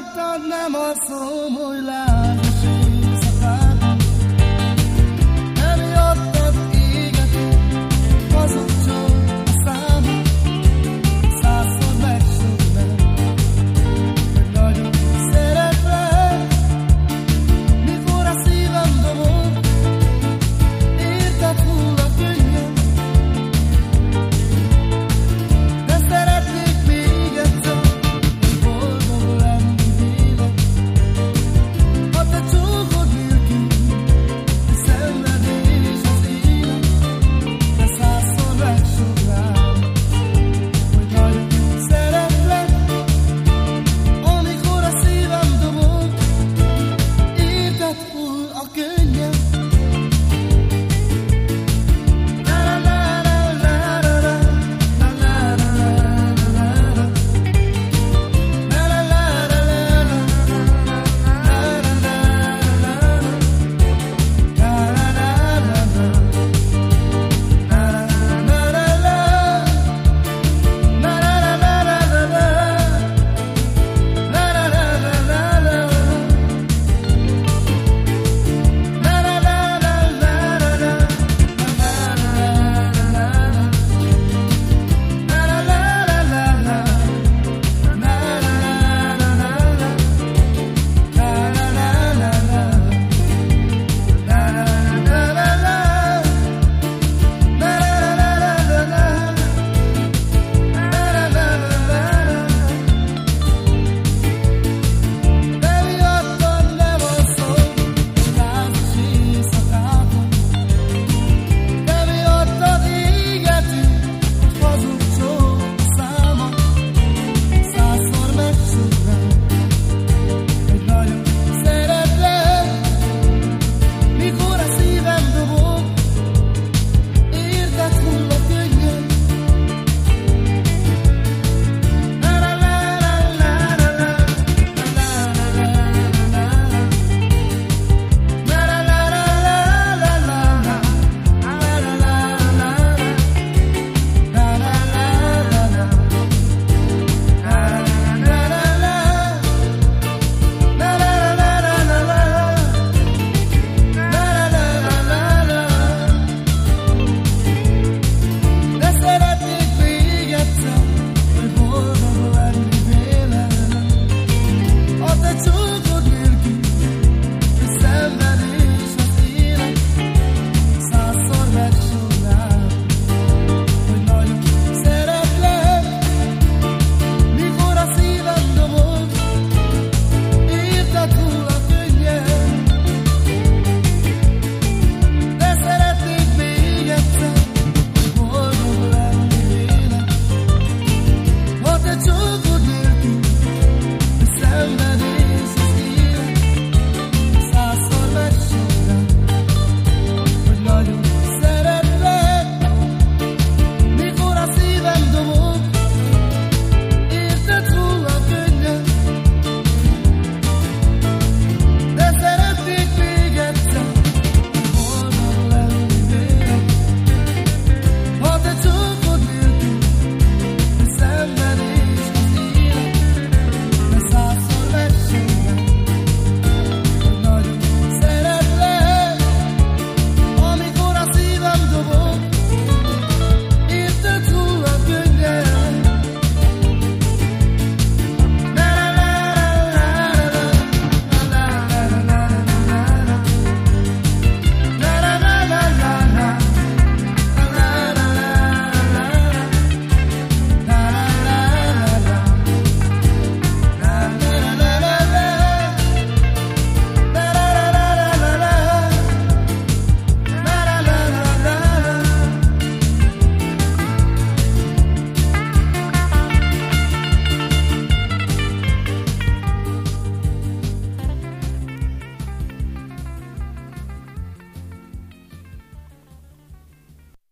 miattad nem a szó, hogy lát.